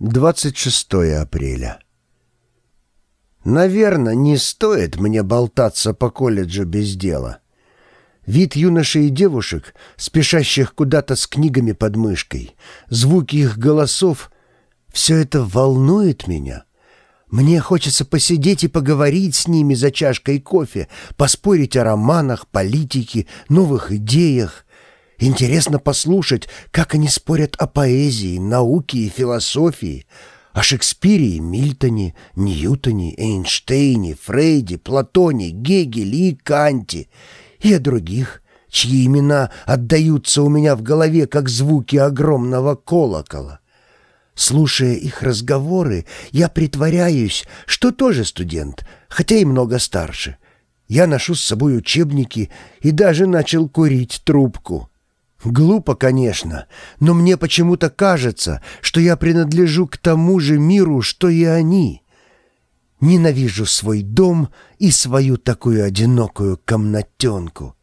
26 апреля. Наверное, не стоит мне болтаться по колледжу без дела. Вид юношей и девушек, спешащих куда-то с книгами под мышкой, звуки их голосов — все это волнует меня. Мне хочется посидеть и поговорить с ними за чашкой кофе, поспорить о романах, политике, новых идеях, Интересно послушать, как они спорят о поэзии, науке и философии, о Шекспире Мильтоне, Ньютоне, Эйнштейне, Фрейде, Платоне, Гегеле и Канте, и о других, чьи имена отдаются у меня в голове, как звуки огромного колокола. Слушая их разговоры, я притворяюсь, что тоже студент, хотя и много старше. Я ношу с собой учебники и даже начал курить трубку. Глупо, конечно, но мне почему-то кажется, что я принадлежу к тому же миру, что и они. Ненавижу свой дом и свою такую одинокую комнатенку.